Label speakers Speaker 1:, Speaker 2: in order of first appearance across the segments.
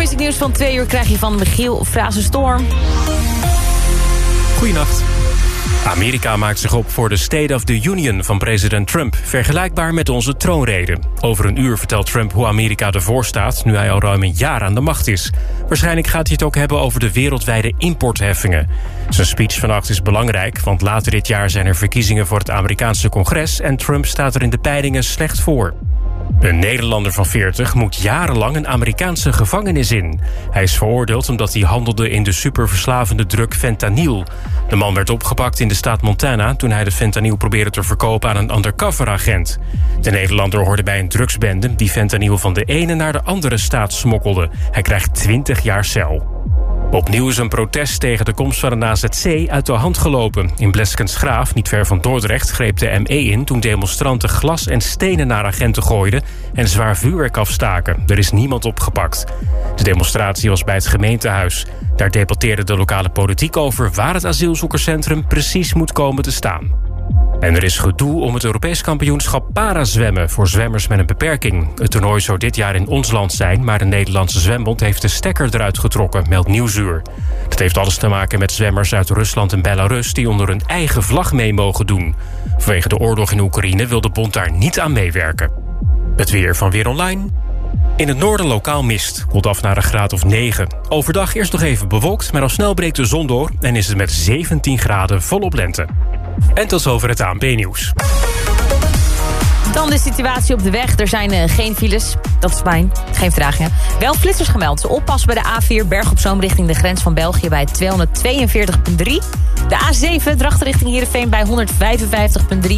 Speaker 1: Nieuws van twee uur krijg je van Michiel Frazenstorm.
Speaker 2: Goedenacht. Amerika maakt zich op voor de State of the Union van president Trump. Vergelijkbaar met onze troonrede. Over een uur vertelt Trump hoe Amerika ervoor staat... nu hij al ruim een jaar aan de macht is. Waarschijnlijk gaat hij het ook hebben over de wereldwijde importheffingen. Zijn speech vannacht is belangrijk... want later dit jaar zijn er verkiezingen voor het Amerikaanse congres... en Trump staat er in de peilingen slecht voor. Een Nederlander van 40 moet jarenlang een Amerikaanse gevangenis in. Hij is veroordeeld omdat hij handelde in de superverslavende drug fentanyl. De man werd opgepakt in de staat Montana... toen hij de fentanyl probeerde te verkopen aan een undercover-agent. De Nederlander hoorde bij een drugsbende... die fentanyl van de ene naar de andere staat smokkelde. Hij krijgt 20 jaar cel. Opnieuw is een protest tegen de komst van een AZC uit de hand gelopen. In Bleskensgraaf, niet ver van Dordrecht, greep de ME in... toen demonstranten glas en stenen naar agenten gooiden... en zwaar vuurwerk afstaken. Er is niemand opgepakt. De demonstratie was bij het gemeentehuis. Daar debatteerde de lokale politiek over... waar het asielzoekerscentrum precies moet komen te staan. En er is gedoe om het Europees kampioenschap parazwemmen voor zwemmers met een beperking. Het toernooi zou dit jaar in ons land zijn, maar de Nederlandse zwembond heeft de stekker eruit getrokken, meldt Nieuwsuur. Dat heeft alles te maken met zwemmers uit Rusland en Belarus die onder hun eigen vlag mee mogen doen. Vanwege de oorlog in Oekraïne wil de bond daar niet aan meewerken. Het weer van Weer Online. In het noorden lokaal mist, koelt af naar een graad of 9. Overdag eerst nog even bewolkt, maar al snel breekt de zon door... en is het met 17 graden volop lente. En tot zover het ANP-nieuws.
Speaker 1: Dan de situatie op de weg. Er zijn uh, geen files. Dat is fijn. Geen vertragingen. Wel flitsers gemeld. Oppas bij de A4 Berg op Zoom richting de grens van België bij 242.3. De A7 Drachten richting Heerenveen bij 155.3.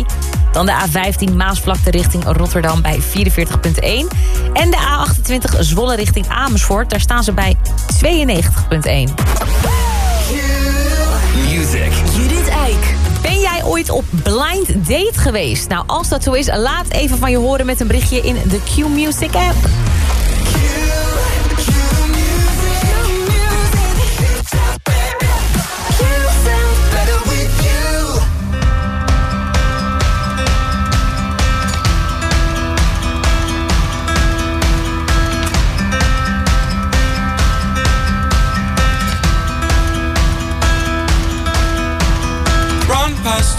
Speaker 1: Dan de A15 Maasvlakte richting Rotterdam bij 44.1. En de A28 Zwolle richting Amersfoort. Daar staan ze bij 92.1. ooit op blind date geweest? Nou, als dat zo is, laat even van je horen met een berichtje in de Q-Music app.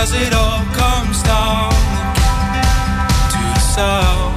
Speaker 3: as it all comes down to the sound.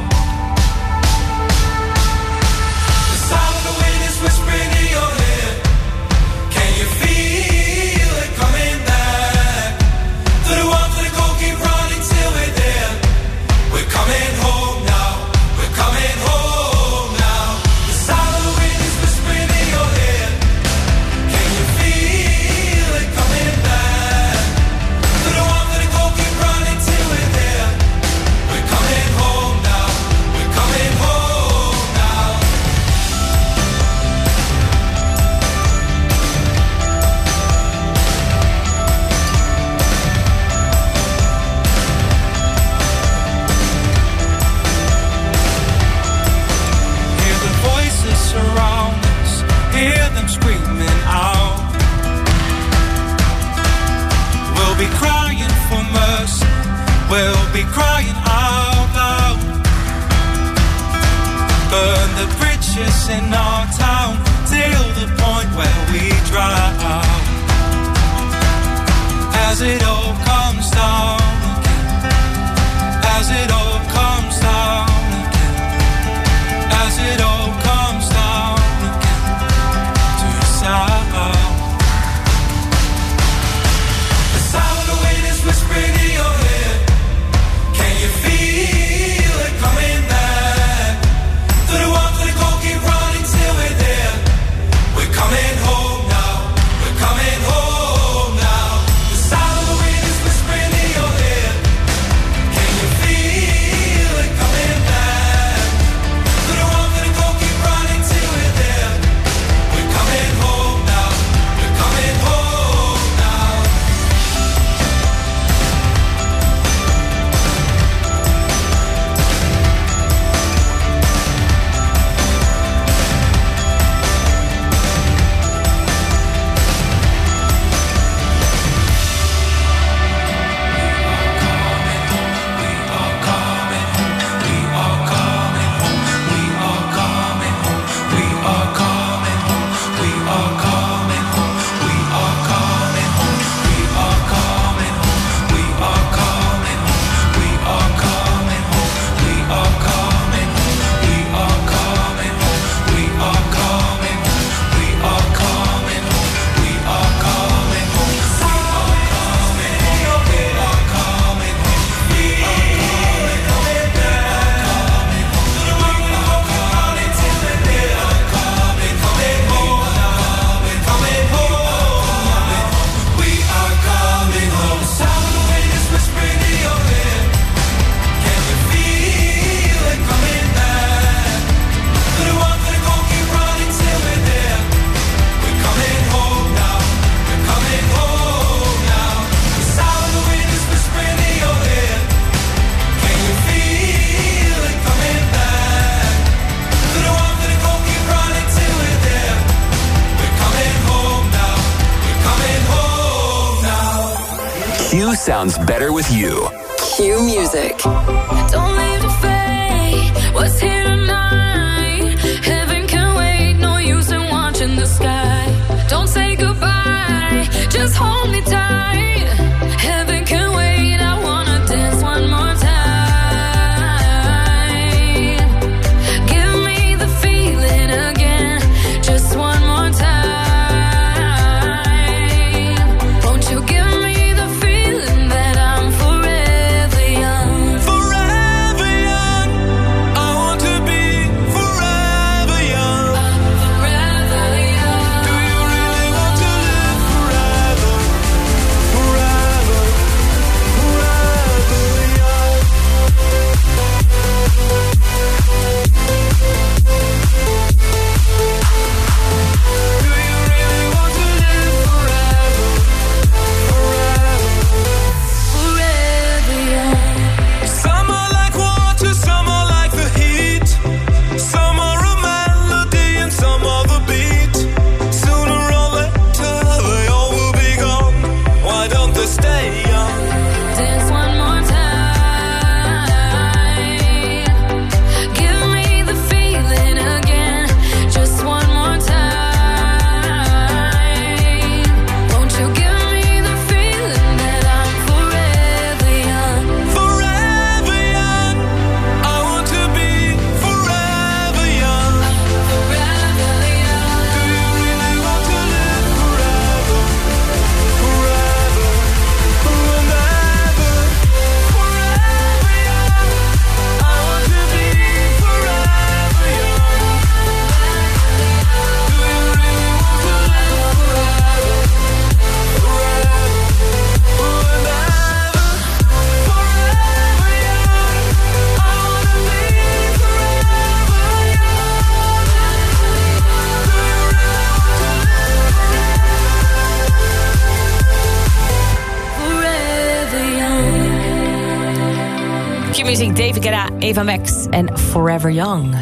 Speaker 1: Eva Max en Forever Young.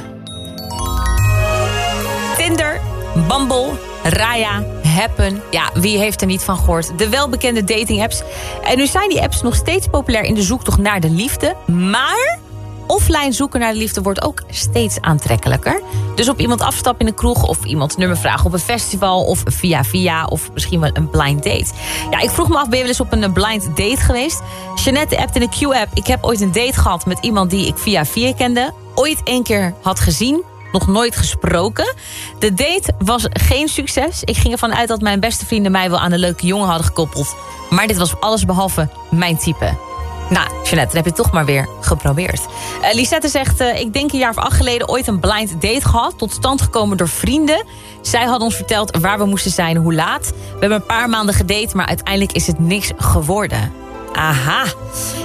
Speaker 1: Tinder, Bumble, Raya, Happen. Ja, wie heeft er niet van gehoord? De welbekende dating apps. En nu zijn die apps nog steeds populair in de zoektocht naar de liefde. Maar offline zoeken naar de liefde wordt ook steeds aantrekkelijker. Dus op iemand afstappen in een kroeg of iemand nummer vragen op een festival of via via of misschien wel een blind date. Ja, ik vroeg me af, ben je wel eens op een blind date geweest? Jeannette appt in de Q-app. Ik heb ooit een date gehad met iemand die ik via via kende. Ooit één keer had gezien nog nooit gesproken. De date was geen succes. Ik ging ervan uit dat mijn beste vrienden mij wel aan een leuke jongen hadden gekoppeld. Maar dit was alles behalve mijn type. Nou, Jeanette, dan heb je toch maar weer geprobeerd. Uh, Lisette zegt, uh, ik denk een jaar of acht geleden ooit een blind date gehad. Tot stand gekomen door vrienden. Zij hadden ons verteld waar we moesten zijn, hoe laat. We hebben een paar maanden gedate, maar uiteindelijk is het niks geworden. Aha.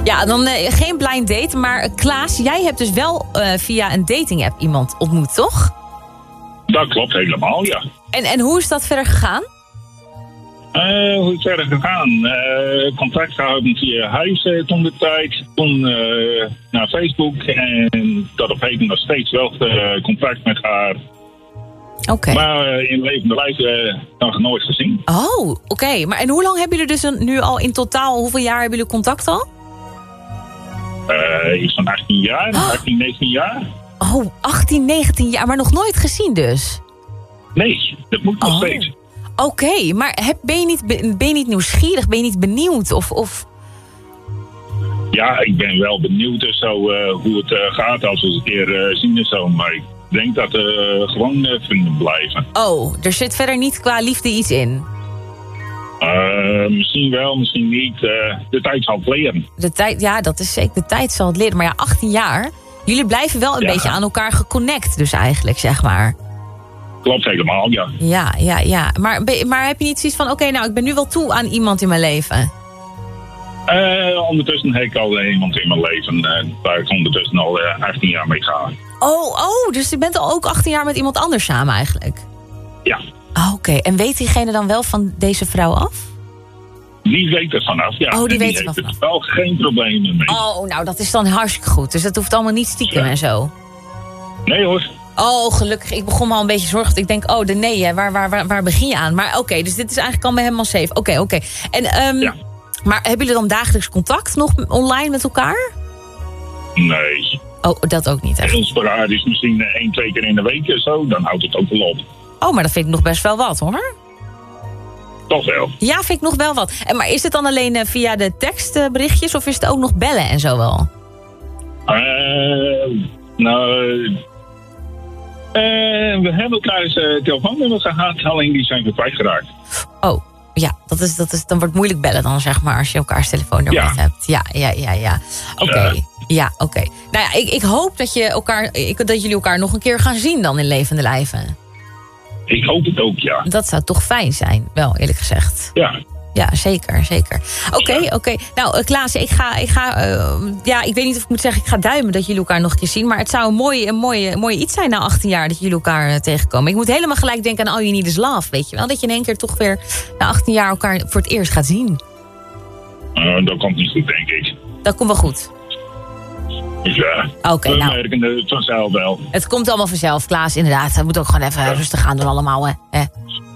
Speaker 1: Ja, dan uh, geen blind date. Maar Klaas, jij hebt dus wel via een dating app iemand ontmoet, toch?
Speaker 4: Dat klopt helemaal, ja.
Speaker 1: En, en hoe is dat verder gegaan?
Speaker 4: Uh, hoe is het verder gegaan? Uh, contact gehouden via huis uh, toen de tijd. Toen naar Facebook. En dat op heden nog steeds wel contact met haar.
Speaker 1: Oké. Okay.
Speaker 4: Maar in levende lijf nog nooit gezien.
Speaker 1: Oh, oké. Okay. Maar en hoe lang hebben jullie dus een, nu al in totaal, hoeveel jaar hebben jullie contact al?
Speaker 4: iets van 18 jaar, oh. 18, 19 jaar.
Speaker 1: Oh, 18, 19 jaar, maar nog nooit gezien dus?
Speaker 4: Nee, dat moet nog oh. steeds.
Speaker 1: Oké, okay, maar heb, ben, je niet, ben je niet nieuwsgierig? Ben je niet benieuwd? Of, of...
Speaker 4: Ja, ik ben wel benieuwd dus zo, uh, hoe het uh, gaat als we het een keer uh, zien en zo. Maar ik denk dat er gewoon vrienden blijven.
Speaker 1: Oh, er zit verder niet qua liefde iets in?
Speaker 4: misschien wel, misschien niet. de tijd zal het leren.
Speaker 1: De tijd, ja, dat is zeker. De tijd zal het leren. Maar ja, 18 jaar. Jullie blijven wel een ja. beetje aan elkaar geconnect dus eigenlijk, zeg maar.
Speaker 4: Klopt helemaal, ja.
Speaker 1: Ja, ja, ja. Maar, maar heb je niet zoiets van, oké, nou, ik ben nu wel toe aan iemand in mijn leven?
Speaker 4: Uh, ondertussen heb ik al iemand in mijn leven uh, waar ik ondertussen al uh, 18 jaar mee ga.
Speaker 1: Oh, oh, dus je bent al ook 18 jaar met iemand anders samen eigenlijk?
Speaker 4: Ja.
Speaker 1: Oh, oké, en weet diegene dan wel van deze vrouw af?
Speaker 4: Die weet er vanaf, ja.
Speaker 1: Oh, die, weet
Speaker 4: er
Speaker 1: vanaf.
Speaker 4: wel geen problemen mee.
Speaker 1: Oh, nou, dat is dan hartstikke goed. Dus dat hoeft allemaal niet stiekem ja. en zo.
Speaker 4: Nee hoor.
Speaker 1: Oh, gelukkig. Ik begon me al een beetje zorgen. Ik denk, oh, de nee, hè. Waar, waar, waar, waar begin je aan? Maar oké, okay, dus dit is eigenlijk al bij helemaal safe. Oké, okay, oké. Okay. En, um, ja. Maar hebben jullie dan dagelijks contact nog online met elkaar?
Speaker 4: Nee.
Speaker 1: Oh, dat ook niet echt?
Speaker 4: Heel sporadisch, misschien één, twee keer in de week of zo. Dan houdt het ook wel op.
Speaker 1: Oh, maar dat vind ik nog best wel wat, hoor.
Speaker 4: Toch wel.
Speaker 1: Ja, vind ik nog wel wat. En, maar is het dan alleen uh, via de tekstberichtjes of is het ook nog bellen en zo wel?
Speaker 4: Uh, nou... Uh, we hebben elkaars uh, telefoonnummer gehad, alleen die zijn we kwijtgeraakt.
Speaker 1: Oh, ja, dat is, dat is, dan wordt het moeilijk bellen dan, zeg maar, als je elkaars telefoonnummer
Speaker 4: ja.
Speaker 1: hebt. Ja, ja, ja, ja. Oké, okay. ja, oké. Okay. Nou ja, ik, ik hoop dat, je elkaar, ik, dat jullie elkaar nog een keer gaan zien dan in levende lijven.
Speaker 4: Ik hoop het ook, ja.
Speaker 1: Dat zou toch fijn zijn, wel eerlijk gezegd.
Speaker 4: Ja.
Speaker 1: Ja, zeker, zeker. Oké, okay, oké. Okay. Nou, uh, Klaas, ik ga, ik ga uh, ja, ik weet niet of ik moet zeggen, ik ga duimen dat jullie elkaar nog een keer zien. Maar het zou een mooi, een mooi, een mooi iets zijn na 18 jaar dat jullie elkaar uh, tegenkomen. Ik moet helemaal gelijk denken aan All You Need Is Love, weet je wel. Dat je in één keer toch weer na 18 jaar elkaar voor het eerst gaat zien.
Speaker 4: dat komt niet goed, denk ik.
Speaker 1: Dat komt wel goed.
Speaker 4: Ja,
Speaker 1: Oké, okay, nou.
Speaker 4: het vanzelf wel.
Speaker 1: Het komt allemaal vanzelf, Klaas, inderdaad. Het moet ook gewoon even ja. rustig gaan doen allemaal, hè.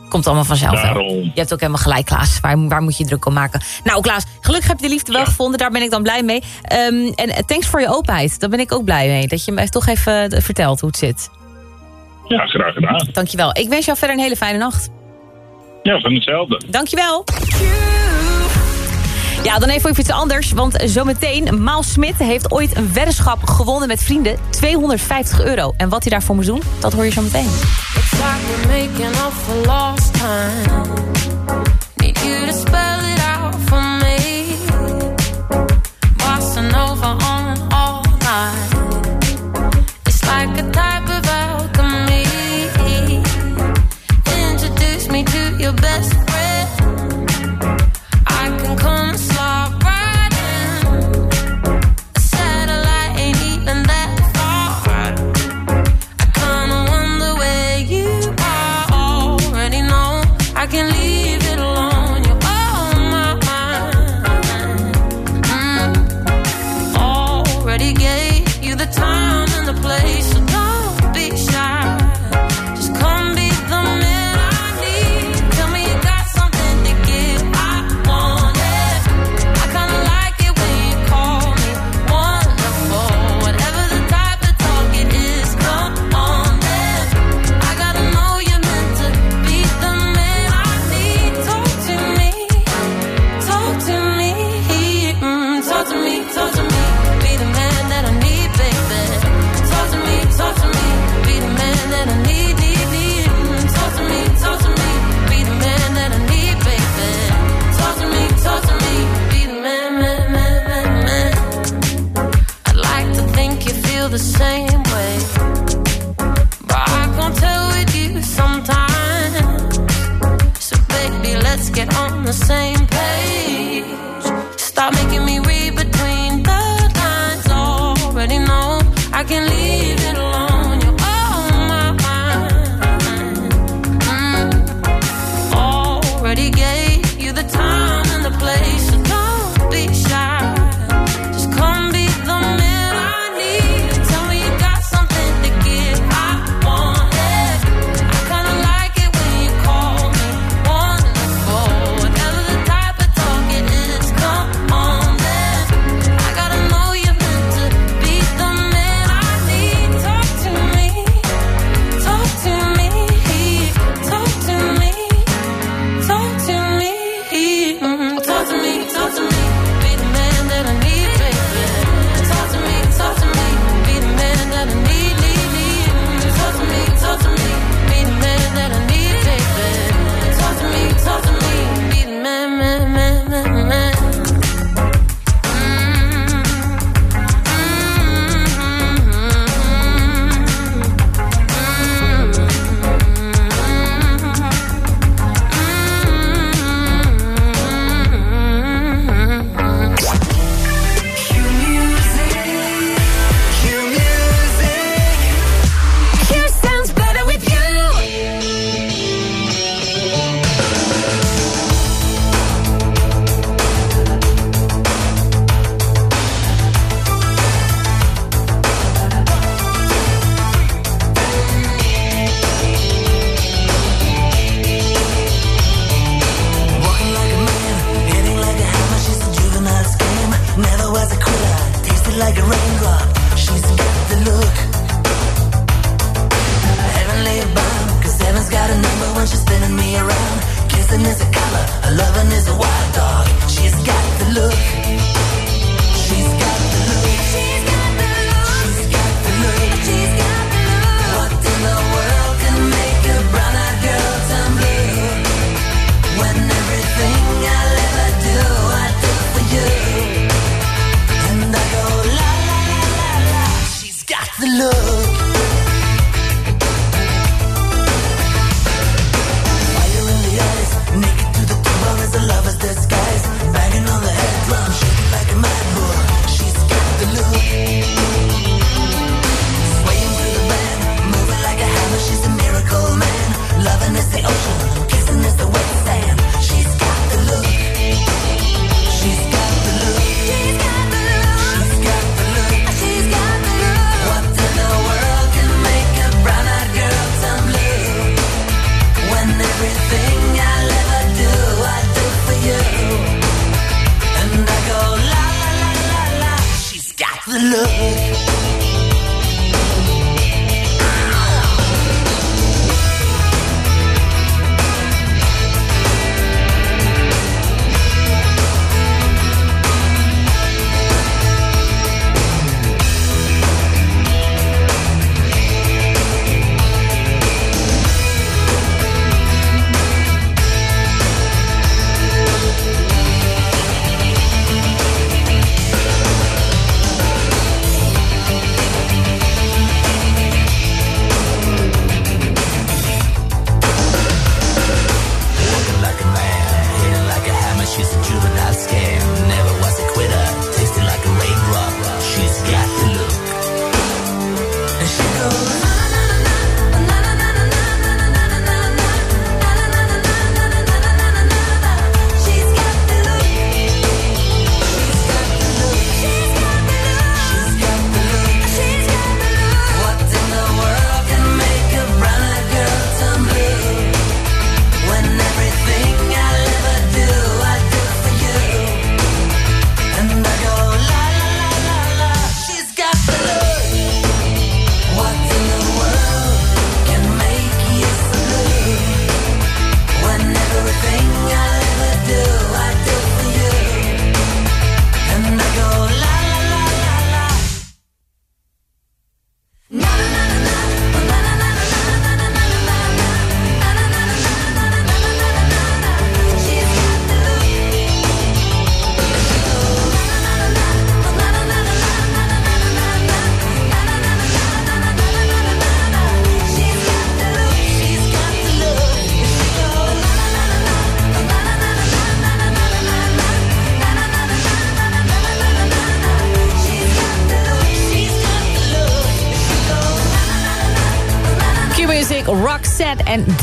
Speaker 1: Komt allemaal vanzelf.
Speaker 4: Daarom.
Speaker 1: Je hebt ook helemaal gelijk, Klaas. Waar, waar moet je druk om maken? Nou, Klaas, gelukkig heb je de liefde wel ja. gevonden. Daar ben ik dan blij mee. Um, en thanks voor je openheid. Daar ben ik ook blij mee. Dat je me toch even vertelt hoe het zit.
Speaker 4: Ja, graag gedaan.
Speaker 1: Dankjewel. Ik wens jou verder een hele fijne nacht.
Speaker 4: Ja, van hetzelfde.
Speaker 1: Dankjewel. Ja, dan even iets anders. Want zometeen, Maal Smit heeft ooit een weddenschap gewonnen met vrienden. 250 euro. En wat hij daarvoor moest doen, dat hoor je zo meteen.
Speaker 5: Like we're making up for lost time.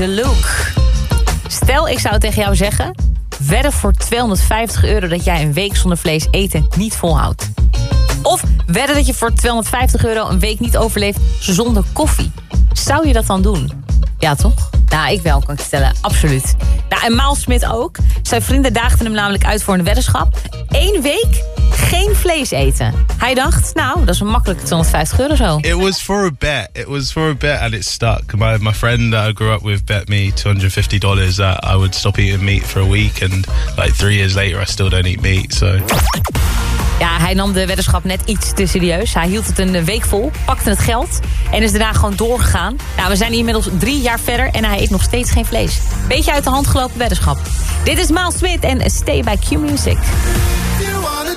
Speaker 6: Look.
Speaker 1: Stel, ik zou tegen jou zeggen... wedden voor 250 euro dat jij een week zonder vlees eten niet volhoudt. Of wedden dat je voor 250 euro een week niet overleeft zonder koffie. Zou je dat dan doen? Ja, toch? Nou, ik wel, kan ik stellen. Absoluut. Nou, en Maal Smit ook. Zijn vrienden daagden hem namelijk uit voor een weddenschap. Eén week geen vlees eten. Hij dacht, nou, dat is een makkelijke 250 euro zo.
Speaker 7: It was for a bet. It was for a bet, and it stuck. My my friend that I grew up with bet me two hundred fifty dollars that I would stop eating meat for a week, and like three years later, I still don't eat meat. So
Speaker 1: Ja, hij nam de weddenschap net iets te serieus. Hij hield het een week vol, pakte het geld en is daarna gewoon doorgegaan. Nou, we zijn inmiddels drie jaar verder en hij eet nog steeds geen vlees. Beetje uit de hand gelopen weddenschap. Dit is Miles Smith en Stay by Q Music.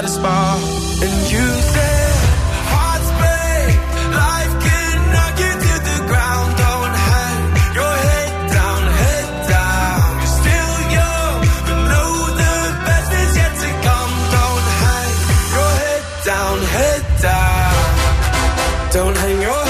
Speaker 3: Light a. And you said, hearts break, life can knock you to the ground. Don't hang your head down, head down. You're still young, but know the best is yet to come. Don't hang your head down, head down. Don't hang your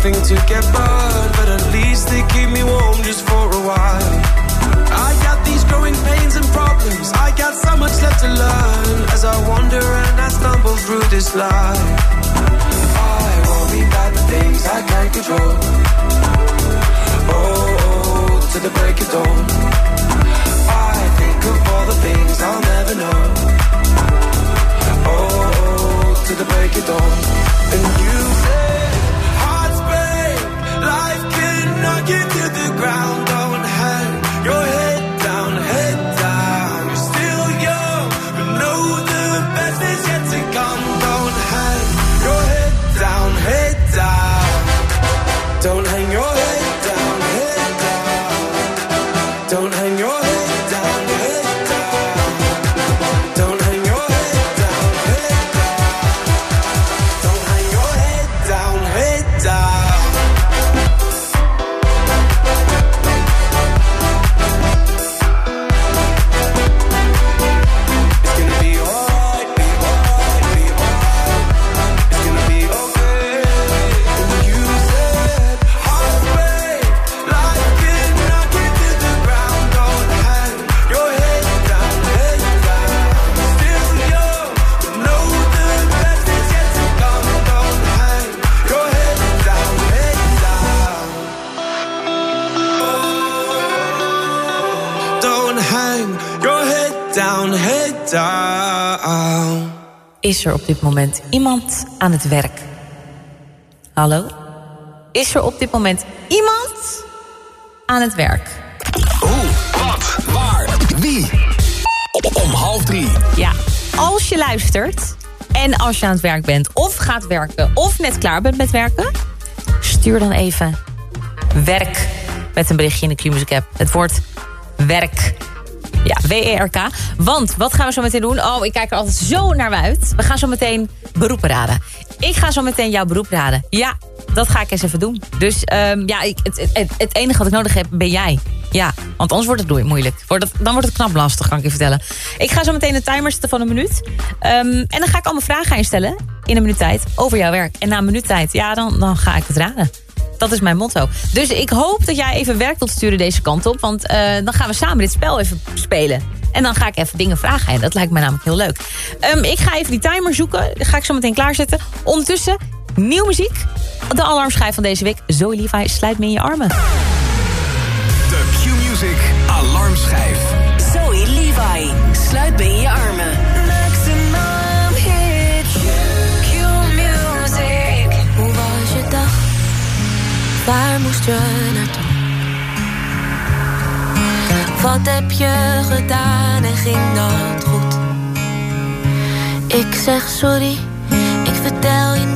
Speaker 8: something to get burned, Is
Speaker 1: er op dit moment iemand aan het werk? Hallo? Is er op dit moment iemand aan het werk?
Speaker 9: Wat, waar, wie? Om half drie.
Speaker 1: Ja, als je luistert en als je aan het werk bent of gaat werken of net klaar bent met werken, stuur dan even werk met een berichtje in de Q-Music app. Het woord werk. Ja, W-E-R-K. Want wat gaan we zo meteen doen? Oh, ik kijk er altijd zo naar uit. We gaan zo meteen beroepen raden. Ik ga zo meteen jouw beroep raden. Ja, dat ga ik eens even doen. Dus ehm, ja, ik, het, het, enige wat ik nodig heb, ben jij. Ja, want anders wordt het moe- moeilijk. Dan wordt het knap lastig, kan ik je vertellen. Ik ga zo meteen een timer zetten van een minuut. Ehm, en dan ga ik allemaal vragen aan je stellen in een minuut tijd over jouw werk. En na een minuut tijd, ja, dan, dan ga ik het raden. Dat is mijn motto. Dus ik hoop dat jij even werk wilt sturen deze kant op. Want eh, dan gaan we samen dit spel even spelen. En dan ga ik even dingen vragen. En dat lijkt mij namelijk heel leuk. Ehm, ik ga even die timer zoeken. Die ga ik zo meteen klaarzetten. Ondertussen, nieuw muziek. De alarmschijf van deze week. Zoe Levi, sluit me in je armen.
Speaker 9: De Q-Music Alarmschijf.
Speaker 10: Zoe Levi, sluit me in je armen.
Speaker 5: Waar moest je naartoe? Wat heb je gedaan en ging dat goed? Ik zeg sorry, ik vertel je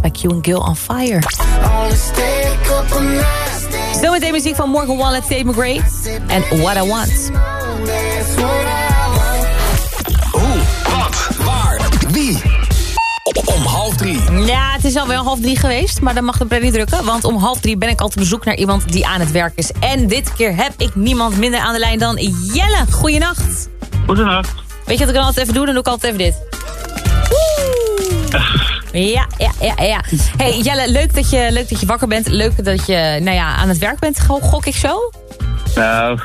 Speaker 1: Bij Q Girl on Fire. Zometeen muziek van Morgan Wallen, Tate McRae. En What I Want.
Speaker 9: Hoe, wat, waar, wie? Om half drie.
Speaker 1: Ja, het is alweer half drie geweest, maar dan mag de pret niet drukken. Want om half drie ben ik altijd op bezoek naar iemand die aan het werk is. En dit keer heb ik niemand minder aan de lijn dan Jelle. Goeienacht.
Speaker 4: Goedenacht.
Speaker 1: Weet je wat ik dan altijd even doe? Dan doe ik altijd even dit. Ja, ja, ja, ja. Hey Jelle, leuk dat, je, leuk dat je wakker bent. Leuk dat je nou ja, aan het werk bent, go- gok ik zo?
Speaker 4: Nou,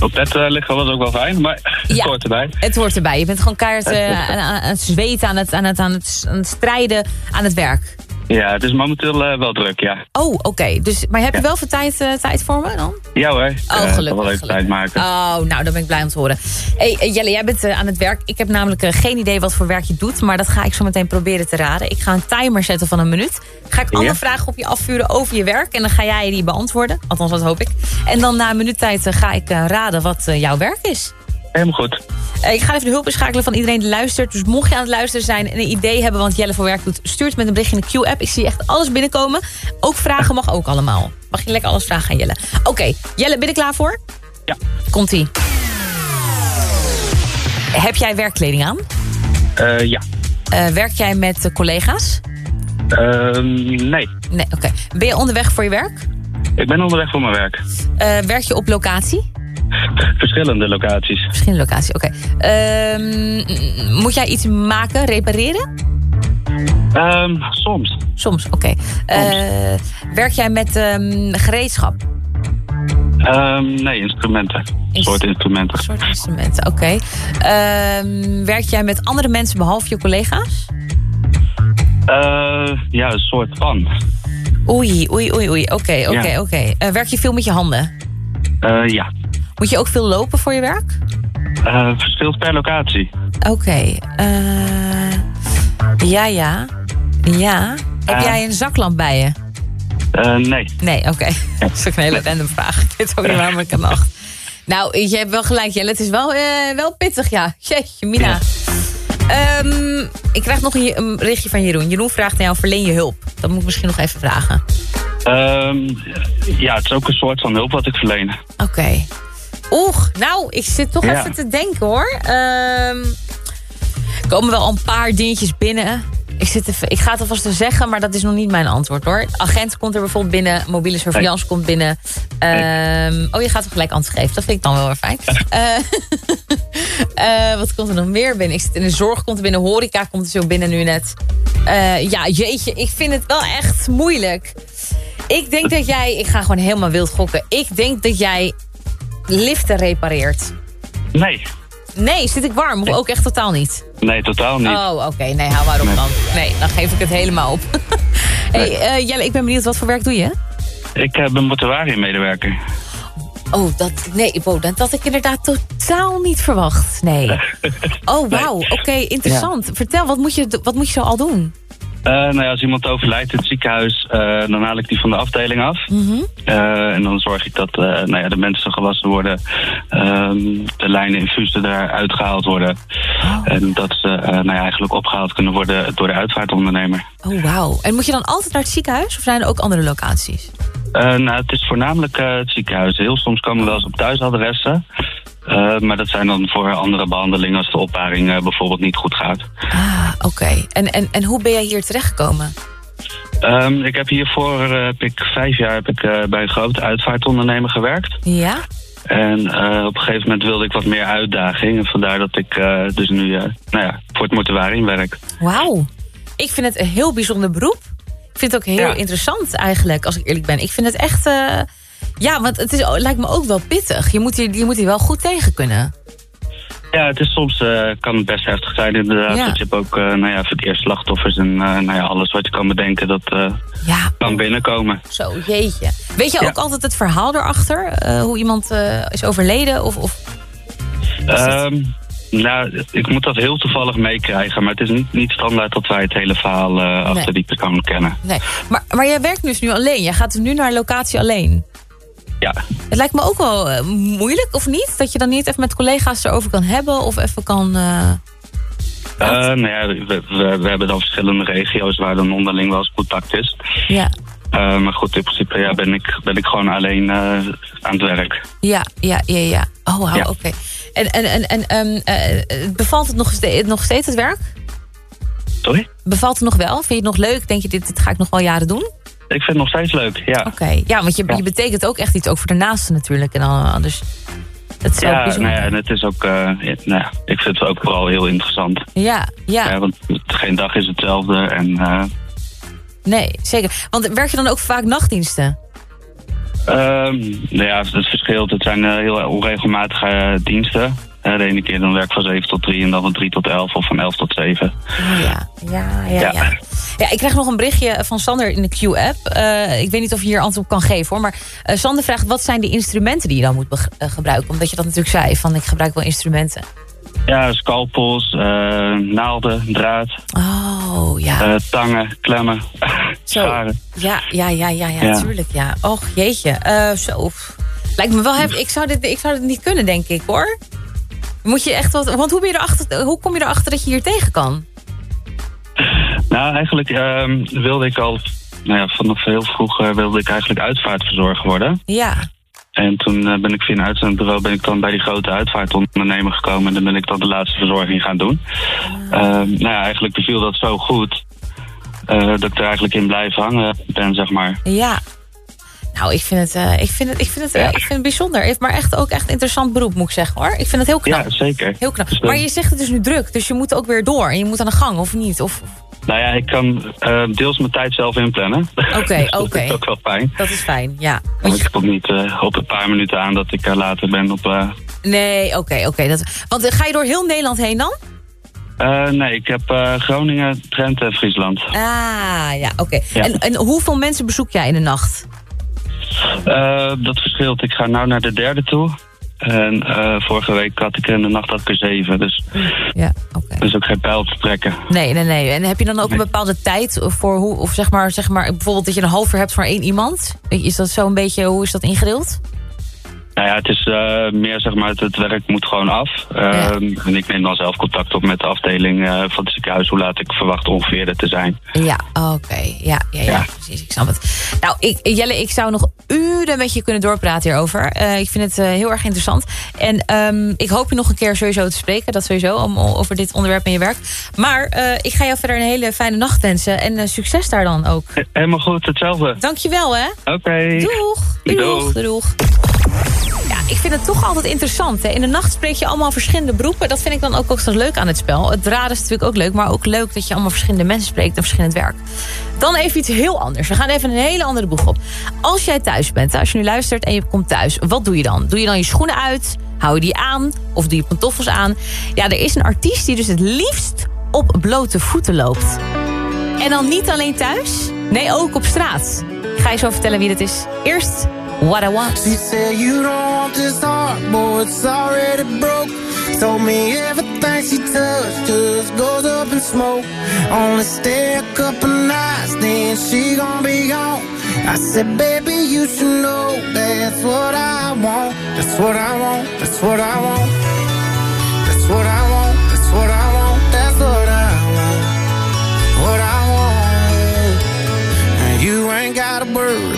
Speaker 4: op bed eh, liggen was ook wel fijn, maar het
Speaker 1: Ja.
Speaker 4: hoort erbij.
Speaker 1: Het hoort erbij. Je bent gewoon keihard eh, aan, aan het zweten, aan het, aan, het, aan, het, aan het strijden aan het werk.
Speaker 11: Ja, het is momenteel eh, wel druk, ja.
Speaker 1: Oh, oké. Dus, maar heb je wel veel tijd, eh, tijd voor me dan?
Speaker 11: Ja hoor,
Speaker 1: Oh,
Speaker 11: eh,
Speaker 1: gelukkig,
Speaker 11: wel even tijd maken.
Speaker 1: Oh, nou, dan ben ik blij om te horen. Hey, Jelle, jij bent aan het werk. Ik heb namelijk geen idee wat voor werk je doet... maar dat ga ik zo meteen proberen te raden. Ik ga een timer zetten van een minuut. Ga ik alle
Speaker 11: Ja.
Speaker 1: vragen op je afvuren over je werk... en dan ga jij die beantwoorden. Althans, dat hoop ik. En dan na een minuut tijd ga ik raden wat jouw werk is.
Speaker 11: Helemaal goed.
Speaker 1: Eh, ik ga even de hulp inschakelen van iedereen die luistert. Dus mocht je aan het luisteren zijn en een idee hebben... wat Jelle voor werk doet, stuur het met een berichtje in de Q-app. Ik zie echt alles binnenkomen. Ook vragen mag ook allemaal. Mag je lekker alles vragen aan Jelle. Oké, Jelle, ben je klaar voor?
Speaker 11: Ja.
Speaker 1: Komt-ie. Heb jij werkkleding aan?
Speaker 11: Eh, ja.
Speaker 1: Eh, werk jij met collega's?
Speaker 11: Ehm, nee,
Speaker 1: Nee, oké. Ben je onderweg voor je werk?
Speaker 11: ik ben onderweg voor mijn werk.
Speaker 1: Werk je op locatie?
Speaker 11: Verschillende locaties.
Speaker 1: Verschillende locaties, oké. Ehm, moet jij iets maken, repareren?
Speaker 11: Ehm, soms.
Speaker 1: Soms, oké. Eh, werk jij met ehm, gereedschap?
Speaker 11: Nee, instrumenten. Een soort instrumenten.
Speaker 1: soort instrumenten, oké. Werk jij met andere mensen behalve je collega's?
Speaker 11: Eh, ja, een soort van.
Speaker 1: Oei, oei, oei, oei. Oké, oké, oké. Eh, werk je veel met je handen?
Speaker 11: Ja.
Speaker 1: Moet je ook veel lopen voor je werk?
Speaker 11: Verschilt per locatie.
Speaker 1: Oké. eh, ja, ja. Ja. Heb
Speaker 11: Eh.
Speaker 1: jij een zaklamp bij je?
Speaker 11: Nee.
Speaker 1: Nee, oké. Dat is ook een hele random vraag. Ik weet ook niet waarom ik aan dacht. Nou, je hebt wel gelijk, Jelle. Het is wel, wel pittig, ja. Jeetje, Mina. Ehm, ik krijg nog een, een berichtje van Jeroen. Jeroen vraagt naar jou, verleen je hulp? Dat moet ik misschien nog even vragen.
Speaker 11: Ehm, ja, het is ook een soort van hulp wat ik verleen.
Speaker 1: Oké. Oeh, nou, ik zit toch
Speaker 11: Ja.
Speaker 1: even te denken, hoor. Ehm, er komen wel een paar dingetjes binnen. Ik, zit even, ik ga het alvast te zeggen, maar dat is nog niet mijn antwoord, hoor. Agent komt er bijvoorbeeld binnen. Mobiele surveillance komt binnen. Ehm, oh, je gaat er gelijk antwoord geven. Dat vind ik dan wel weer fijn. Eh, eh, wat komt er nog meer binnen? Ik zit in de zorg, komt er binnen. Horeca komt er zo binnen nu net. Eh, ja, jeetje, ik vind het wel echt moeilijk. Ik denk dat jij... Ik ga gewoon helemaal wild gokken. Ik denk dat jij liften repareert.
Speaker 11: Nee.
Speaker 1: Nee, zit ik warm? Of ook echt totaal niet?
Speaker 11: Nee, totaal niet.
Speaker 1: Oh, oké. Nee, hou maar op
Speaker 11: Nee.
Speaker 1: dan. Nee, dan geef ik het helemaal op. hey, eh, Jelle, ik ben benieuwd. Wat voor werk doe je?
Speaker 11: Ik eh, ben mortuariummedewerker.
Speaker 1: Oh, dat, nee, wow, dat had ik inderdaad totaal niet verwacht. Nee. Oh, wauw. Oké, interessant. Vertel, wat moet, je, wat moet je zo al doen?
Speaker 11: Eh, nou ja, als iemand overlijdt in het ziekenhuis, eh, dan haal ik die van de afdeling af.
Speaker 1: Mhm.
Speaker 11: Eh, en dan zorg ik dat nou ja, de mensen gewassen worden, ehm, de lijnen infusen eruit gehaald worden. En dat ze nou ja, eigenlijk opgehaald kunnen worden door de uitvaartondernemer.
Speaker 1: Oh, wauw. En moet je dan altijd naar het ziekenhuis? Of zijn er ook andere locaties?
Speaker 11: Nou, het is voornamelijk het ziekenhuis. Heel soms komen we wel eens op thuisadressen. Eh, maar dat zijn dan voor andere behandelingen als de opbaring eh, bijvoorbeeld niet goed gaat.
Speaker 1: Ah, oké. En, en, en hoe ben jij hier terechtgekomen?
Speaker 11: Ehm, ik heb hiervoor eh, heb ik vijf jaar heb ik, bij een grote uitvaartondernemer gewerkt.
Speaker 1: Ja?
Speaker 11: En eh, op een gegeven moment wilde ik wat meer uitdaging. En vandaar dat ik eh, dus nu nou ja, voor het mortuarium werk.
Speaker 1: Wauw. Ik vind het een heel bijzonder beroep. Ik vind het ook heel
Speaker 11: Ja.
Speaker 1: interessant eigenlijk, als ik eerlijk ben. Ik vind het echt... ja, want het is, lijkt me ook wel pittig. Je moet, hier, je moet hier wel goed tegen kunnen.
Speaker 11: Ja, het is soms eh, kan het best heftig zijn inderdaad.
Speaker 1: Ja.
Speaker 11: Want je hebt ook eh, nou ja, verkeersslachtoffers en eh, nou ja, alles wat je kan bedenken dat eh, kan binnenkomen.
Speaker 1: Zo, jeetje. Weet je
Speaker 11: Ja.
Speaker 1: ook altijd het verhaal erachter? Hoe iemand is overleden? Of, of...
Speaker 11: Ehm, nou, ik moet dat heel toevallig meekrijgen. Maar het is niet, niet standaard dat wij het hele verhaal achter die persoon kennen.
Speaker 1: Nee. Maar, maar jij werkt dus nu alleen. Jij gaat nu naar locatie alleen.
Speaker 11: Ja.
Speaker 1: Het lijkt me ook wel eh, moeilijk, of niet? Dat je dan niet even met collega's erover kan hebben of even kan... Eh,
Speaker 11: nou ja, we, we, we hebben dan verschillende regio's waar dan onderling wel eens contact is.
Speaker 1: Ja,
Speaker 11: maar goed, in principe ja, ben, ik, ben ik gewoon alleen aan het werk.
Speaker 1: ja, ja, ja. ja. Oh,
Speaker 11: Ja.
Speaker 1: oké. En, en, en, en ehm, eh, bevalt het nog, ste- nog steeds het werk?
Speaker 11: Sorry?
Speaker 1: Bevalt het nog wel? Vind je het nog leuk? Denk je, dit, dit ga ik nog wel jaren doen?
Speaker 11: Ik vind het nog steeds leuk, ja.
Speaker 1: Oké, ja, want je, je betekent ook echt iets, ook voor de naasten natuurlijk. En dan, dus dat is
Speaker 11: Ja, nou ja, en het is ook, ja, nou ja, ik vind het ook vooral heel interessant.
Speaker 1: Ja, ja,
Speaker 11: Ja, want geen dag is hetzelfde en eh,
Speaker 1: nee, zeker. Want werk je dan ook vaak nachtdiensten?
Speaker 11: Ehm, nou ja, het verschilt. Het zijn eh, heel onregelmatige diensten. De ene keer dan werk ik van 7 tot 3 en dan van 3 tot 11 of van 11 tot 7.
Speaker 1: Oh, ja. Ja, ja, ja.
Speaker 11: Ja.
Speaker 1: Ja, ik krijg nog een berichtje van Sander in de Q-app. Eh, ik weet niet of je hier antwoord op kan geven hoor. Maar eh, Sander vraagt wat zijn de instrumenten die je dan moet eh, gebruiken? Omdat je dat natuurlijk zei, van ik gebruik wel instrumenten.
Speaker 11: Ja, scalpels, naalden, draad,
Speaker 1: Oh, ja.
Speaker 11: tangen, klemmen,
Speaker 1: Zo.
Speaker 11: scharen.
Speaker 1: Ja, ja, ja, ja, ja,
Speaker 11: Ja.
Speaker 1: tuurlijk, ja. Och, jeetje. Zo. Lijkt me wel heftig. Ik zou, dit, ik zou dit niet kunnen, denk ik, hoor. Moet je echt wat... Want hoe, ben je erachter, hoe kom je erachter dat je hier tegen kan?
Speaker 11: Nou, eigenlijk ehm, wilde ik al, nou ja, vanaf heel vroeg eh, wilde ik eigenlijk uitvaartverzorger worden.
Speaker 1: Ja.
Speaker 11: En toen eh, ben ik via een uitzendbureau ben ik dan bij die grote uitvaartondernemer gekomen. En dan ben ik dan de laatste verzorging gaan doen. Ehm, nou ja, eigenlijk beviel dat zo goed. eh, dat ik er eigenlijk in blijf hangen ben, zeg maar.
Speaker 1: Ja. Nou, ik vind het, eh, ik vind het, ik vind het, eh, ik vind het bijzonder. Maar echt ook echt een interessant beroep, moet ik zeggen, hoor. Ik vind het heel knap.
Speaker 11: Ja, zeker.
Speaker 1: Heel knap.
Speaker 11: Dus, eh,
Speaker 1: Maar je zegt het is nu druk, dus je moet ook weer door. En je moet aan de gang, of niet? Of,
Speaker 11: Nou ja, ik kan eh, deels mijn tijd zelf inplannen.
Speaker 1: Oké,
Speaker 11: dat
Speaker 1: oké.
Speaker 11: is ook wel fijn.
Speaker 1: Dat is fijn, ja.
Speaker 11: Want ik kom niet eh, op een paar minuten aan dat ik eh, later ben op... eh,
Speaker 1: Nee, oké, oké. dat Want eh, ga je door heel Nederland heen dan?
Speaker 11: eh, nee, ik heb eh, Groningen, Drenthe en Friesland.
Speaker 1: Ah, ja, oké.
Speaker 11: Ja.
Speaker 1: En, en hoeveel mensen bezoek jij in de nacht?
Speaker 11: Eh, dat verschilt. Ik ga nu naar de derde toe. En eh, vorige week had ik in de nacht had ik er zeven. Dus
Speaker 1: Ja.
Speaker 11: Dus ook geen pijl te trekken.
Speaker 1: Nee, nee, nee. En heb je dan ook een bepaalde tijd voor hoe, of zeg maar, zeg maar, bijvoorbeeld dat je een half uur hebt voor één iemand? Is dat zo een beetje, hoe is dat ingedeeld?
Speaker 11: Nou ja, het is eh, meer zeg maar, het, het werk moet gewoon af. Ehm, En ik neem dan zelf contact op met de afdeling eh, van het ziekenhuis. Hoe laat ik verwacht ongeveer er te zijn.
Speaker 1: Ja, oké. Ja, ja, ja, precies. Ik snap het. Nou, ik, Jelle, ik zou nog uren met je kunnen doorpraten hierover. Eh, ik vind het heel erg interessant. En ehm, ik hoop je nog een keer sowieso te spreken. Dat sowieso, om, over dit onderwerp in je werk. Maar ik ga jou verder een hele fijne nacht wensen. En succes daar dan ook.
Speaker 11: Helemaal goed, hetzelfde.
Speaker 1: Dankjewel, hè.
Speaker 11: Oké.
Speaker 1: Doeg. Doeg. Doeg. Ja, ik vind het toch altijd interessant. Hè? In de nacht spreek je allemaal verschillende beroepen. Dat vind ik dan ook ook leuk aan het spel. Het raden is natuurlijk ook leuk, maar ook leuk dat je allemaal verschillende mensen spreekt en verschillend werk. Dan even iets heel anders. We gaan even een hele andere boeg op. Als jij thuis bent, als je nu luistert en je komt thuis, wat doe je dan? Doe je dan je schoenen uit? Hou je die aan? Of doe je pantoffels aan? Ja, er is een artiest die dus het liefst op blote voeten loopt. En dan niet alleen thuis, nee, ook op straat. Ik ga je zo vertellen wie dat is. Eerst What I Want.
Speaker 12: She said you don't want this heart, boy, it's already broke. Told me everything she touched just goes up in smoke. Only stay a couple nights, then she gon' be gone. I said, baby, you should know that's what I want. That's what I want. That's what I want. That's what I want. That's what I want. That's what I want. And you ain't gotta worry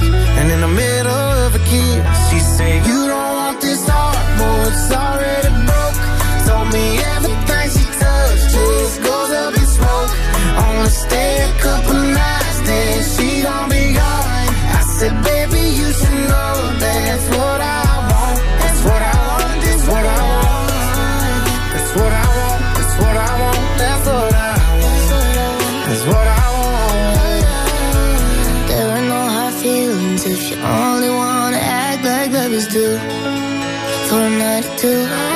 Speaker 12: a
Speaker 13: night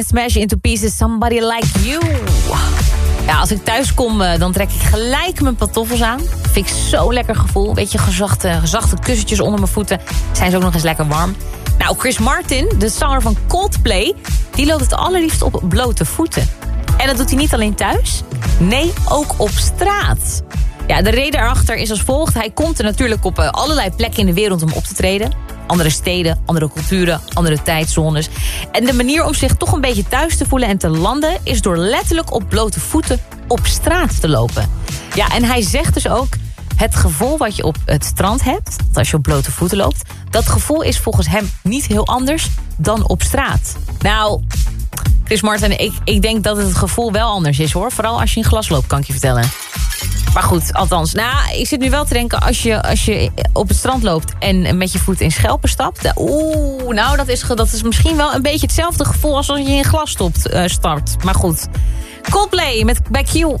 Speaker 9: en
Speaker 1: Smash Into Pieces, Somebody Like You. Als ik thuis kom, eh, dan trek ik gelijk mijn pantoffels aan. Vind ik zo'n lekker gevoel. Beetje gezachte, gezachte kussentjes onder mijn voeten. Zijn ze ook nog eens lekker warm. Nou, Chris Martin, de zanger van Coldplay... die loopt het allerliefst op blote voeten. En dat doet hij niet alleen thuis. Nee, ook op straat. Ja, de reden erachter is als volgt. Hij komt er natuurlijk op eh, allerlei plekken in de wereld om op te treden. Andere steden, andere culturen, andere tijdzones. En de manier om zich toch een beetje thuis te voelen en te landen... is door letterlijk op blote voeten op straat te lopen. Ja, en hij zegt dus ook... het gevoel wat je op het strand hebt, als je op blote voeten loopt... dat gevoel is volgens hem niet heel anders dan op straat. Nou, Chris Martin, ik, ik denk dat het gevoel wel anders is hoor. Vooral als je in glas loopt, kan ik je vertellen. Maar goed, althans. Nou, ik zit nu wel te denken, als je, als je op het strand loopt... en met je voet in schelpen stapt... eh, Oeh, nou, dat is, dat is misschien wel een beetje hetzelfde gevoel... als als je in glas stopt, eh, start. Maar goed. Coldplay met bij Q.
Speaker 6: Q-music,